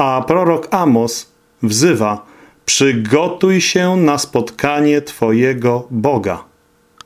A prorok Amos wzywa, przygotuj się na spotkanie Twojego Boga.